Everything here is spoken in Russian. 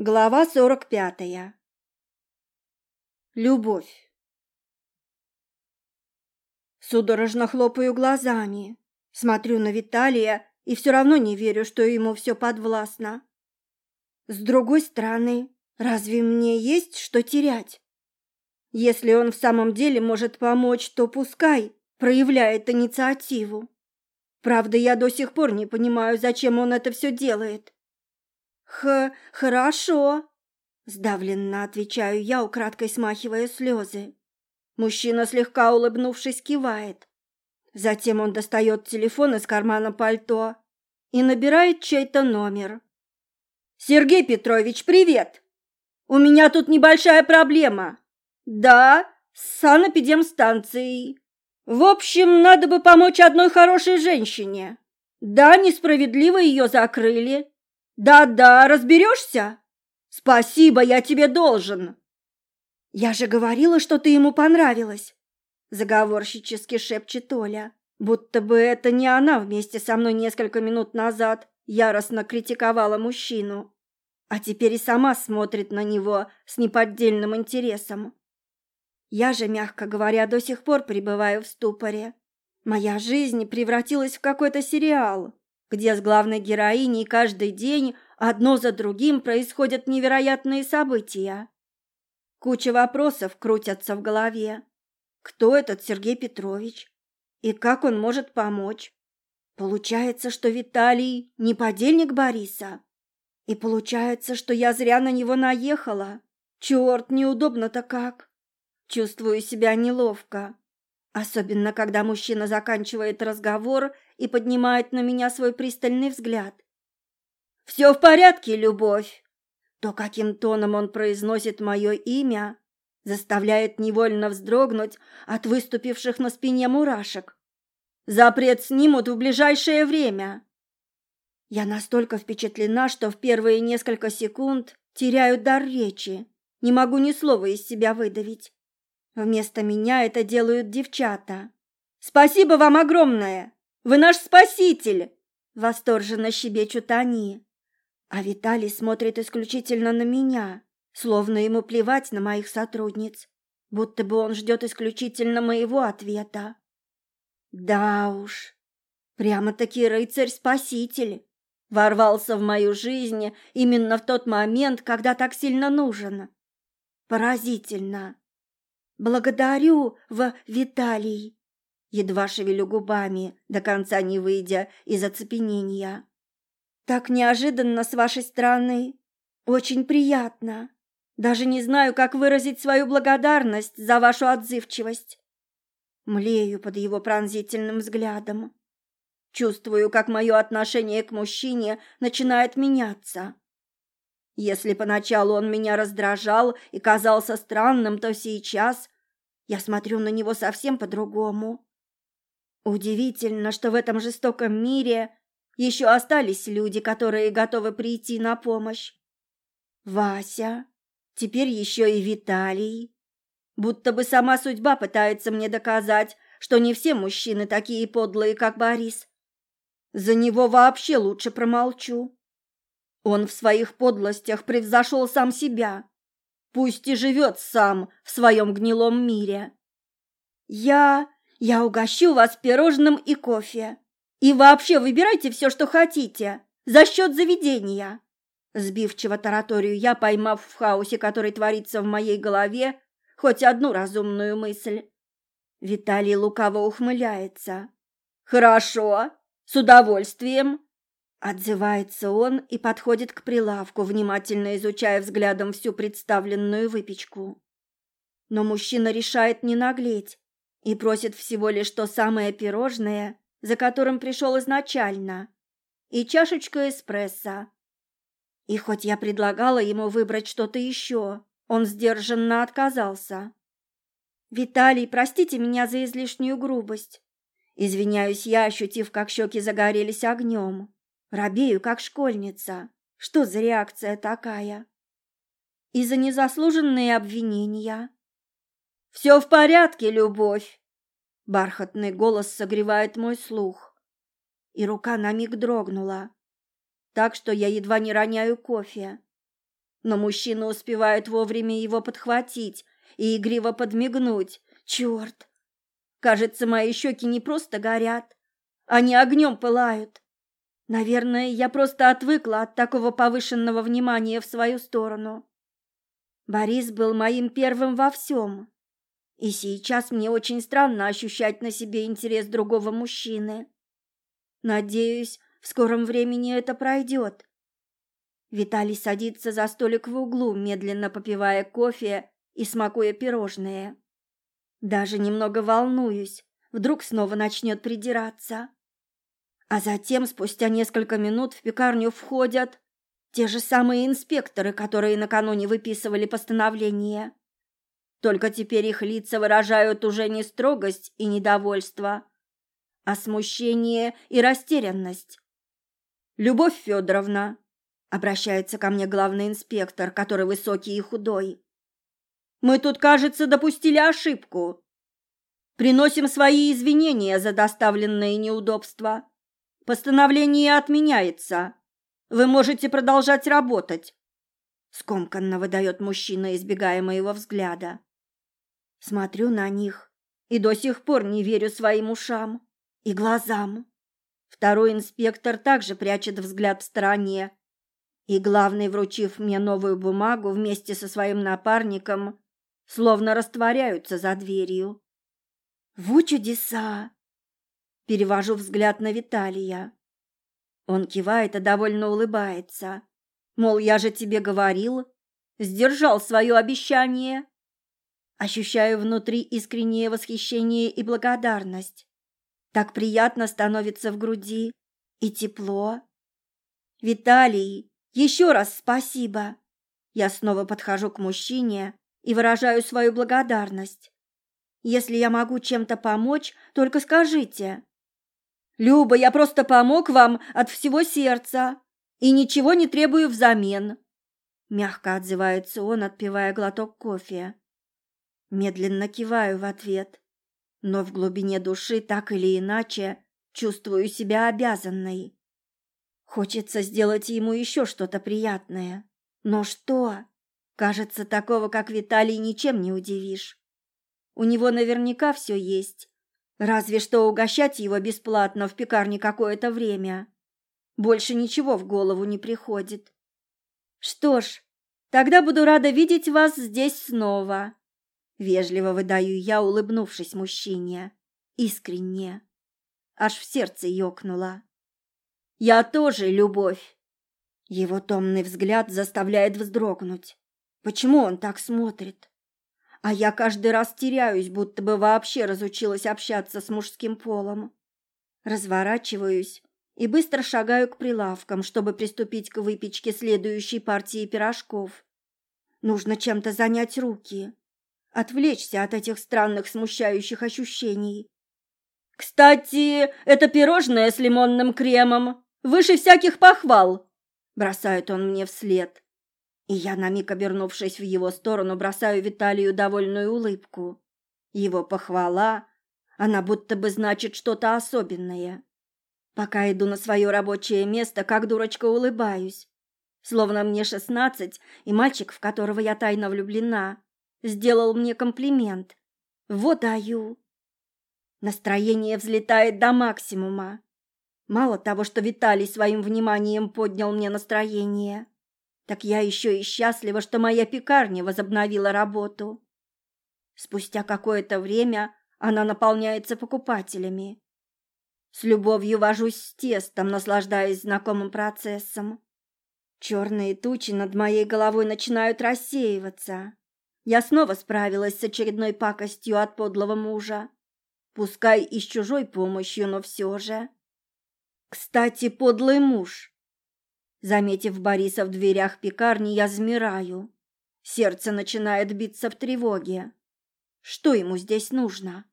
Глава сорок пятая. Любовь. Судорожно хлопаю глазами, смотрю на Виталия и все равно не верю, что ему все подвластно. С другой стороны, разве мне есть что терять? Если он в самом деле может помочь, то пускай проявляет инициативу. Правда, я до сих пор не понимаю, зачем он это все делает. «Х... хорошо», – сдавленно отвечаю я, украдкой смахивая слезы. Мужчина, слегка улыбнувшись, кивает. Затем он достает телефон из кармана пальто и набирает чей-то номер. «Сергей Петрович, привет! У меня тут небольшая проблема. Да, с санэпидемстанцией. В общем, надо бы помочь одной хорошей женщине. Да, несправедливо ее закрыли, да-да, разберешься? Спасибо, я тебе должен. Я же говорила, что ты ему понравилась, заговорщически шепчет Оля, будто бы это не она вместе со мной несколько минут назад яростно критиковала мужчину, а теперь и сама смотрит на него с неподдельным интересом. Я же, мягко говоря, до сих пор пребываю в ступоре. Моя жизнь превратилась в какой-то сериал, где с главной героиней каждый день одно за другим происходят невероятные события. Куча вопросов крутятся в голове. Кто этот Сергей Петрович? И как он может помочь? Получается, что Виталий не подельник Бориса. И получается, что я зря на него наехала. Черт, неудобно-то как. Чувствую себя неловко. Особенно, когда мужчина заканчивает разговор и поднимает на меня свой пристальный взгляд. «Все в порядке, любовь!» То, каким тоном он произносит мое имя, заставляет невольно вздрогнуть от выступивших на спине мурашек. Запрет снимут в ближайшее время. Я настолько впечатлена, что в первые несколько секунд теряю дар речи, не могу ни слова из себя выдавить. Вместо меня это делают девчата. «Спасибо вам огромное! Вы наш спаситель!» Восторженно щебечут они. А Виталий смотрит исключительно на меня, словно ему плевать на моих сотрудниц, будто бы он ждет исключительно моего ответа. Да уж, прямо-таки рыцарь-спаситель ворвался в мою жизнь именно в тот момент, когда так сильно нужен. Поразительно. Благодарю, в Виталий. Едва шевелю губами, до конца не выйдя из оцепенения. Так неожиданно с вашей стороны. Очень приятно. Даже не знаю, как выразить свою благодарность за вашу отзывчивость. Млею под его пронзительным взглядом. Чувствую, как мое отношение к мужчине начинает меняться. Если поначалу он меня раздражал и казался странным, то сейчас я смотрю на него совсем по-другому. Удивительно, что в этом жестоком мире еще остались люди, которые готовы прийти на помощь. Вася, теперь еще и Виталий. Будто бы сама судьба пытается мне доказать, что не все мужчины такие подлые, как Борис. За него вообще лучше промолчу. Он в своих подлостях превзошел сам себя. Пусть и живет сам в своем гнилом мире. Я... я угощу вас пирожным и кофе. И вообще выбирайте все, что хотите, за счет заведения. Сбивчиво тараторию я, поймав в хаосе, который творится в моей голове, хоть одну разумную мысль. Виталий лукаво ухмыляется. «Хорошо, с удовольствием!» Отзывается он и подходит к прилавку, внимательно изучая взглядом всю представленную выпечку. Но мужчина решает не наглеть и просит всего лишь то самое пирожное, за которым пришел изначально, и чашечку эспрессо. И хоть я предлагала ему выбрать что-то еще, он сдержанно отказался. «Виталий, простите меня за излишнюю грубость». Извиняюсь я, ощутив, как щеки загорелись огнем. Робею, как школьница. Что за реакция такая? И за незаслуженные обвинения. «Все в порядке, любовь!» Бархатный голос согревает мой слух. И рука на миг дрогнула, так что я едва не роняю кофе. но мужчина успевает вовремя его подхватить и игриво подмигнуть. Черт! Кажется, мои щеки не просто горят, они огнем пылают. Наверное, я просто отвыкла от такого повышенного внимания в свою сторону. Борис был моим первым во всем. И сейчас мне очень странно ощущать на себе интерес другого мужчины. Надеюсь, в скором времени это пройдет. Виталий садится за столик в углу, медленно попивая кофе и смакуя пирожные. Даже немного волнуюсь, вдруг снова начнет придираться. А затем, спустя несколько минут, в пекарню входят те же самые инспекторы, которые накануне выписывали постановление. Только теперь их лица выражают уже не строгость и недовольство, а смущение и растерянность. «Любовь Федоровна», — обращается ко мне главный инспектор, который высокий и худой, «мы тут, кажется, допустили ошибку. Приносим свои извинения за доставленные неудобства. Постановление отменяется. Вы можете продолжать работать. Скомканно выдает мужчина, избегая моего взгляда. Смотрю на них и до сих пор не верю своим ушам и глазам. Второй инспектор также прячет взгляд в стороне. И главный, вручив мне новую бумагу вместе со своим напарником, словно растворяются за дверью. «Вот чудеса!» Перевожу взгляд на Виталия. Он кивает и довольно улыбается. Мол, я же тебе говорил, сдержал свое обещание. Ощущаю внутри искреннее восхищение и благодарность. Так приятно становится в груди и тепло. Виталий, еще раз спасибо. Я снова подхожу к мужчине и выражаю свою благодарность. Если я могу чем-то помочь, только скажите. «Люба, я просто помог вам от всего сердца и ничего не требую взамен», — мягко отзывается он, отпивая глоток кофе. Медленно киваю в ответ, но в глубине души так или иначе чувствую себя обязанной. Хочется сделать ему еще что-то приятное. Но что? Кажется, такого, как Виталий, ничем не удивишь. У него наверняка все есть, Разве что угощать его бесплатно в пекарне какое-то время. Больше ничего в голову не приходит. Что ж, тогда буду рада видеть вас здесь снова. Вежливо выдаю я, улыбнувшись мужчине. Искренне. Аж в сердце ёкнуло. Я тоже любовь. Его томный взгляд заставляет вздрогнуть. Почему он так смотрит? а я каждый раз теряюсь, будто бы вообще разучилась общаться с мужским полом. Разворачиваюсь и быстро шагаю к прилавкам, чтобы приступить к выпечке следующей партии пирожков. Нужно чем-то занять руки, отвлечься от этих странных смущающих ощущений. «Кстати, это пирожное с лимонным кремом выше всяких похвал!» бросает он мне вслед. И я, на миг обернувшись в его сторону, бросаю Виталию довольную улыбку. Его похвала, она будто бы значит что-то особенное. Пока иду на свое рабочее место, как дурочка улыбаюсь. Словно мне шестнадцать, и мальчик, в которого я тайно влюблена, сделал мне комплимент. Вот даю. Настроение взлетает до максимума. Мало того, что Виталий своим вниманием поднял мне настроение, так я еще и счастлива, что моя пекарня возобновила работу. Спустя какое-то время она наполняется покупателями. С любовью вожусь с тестом, наслаждаясь знакомым процессом. Черные тучи над моей головой начинают рассеиваться. Я снова справилась с очередной пакостью от подлого мужа. Пускай и с чужой помощью, но все же. Кстати, подлый муж Заметив Бориса в дверях пекарни, я замираю. Сердце начинает биться в тревоге. Что ему здесь нужно?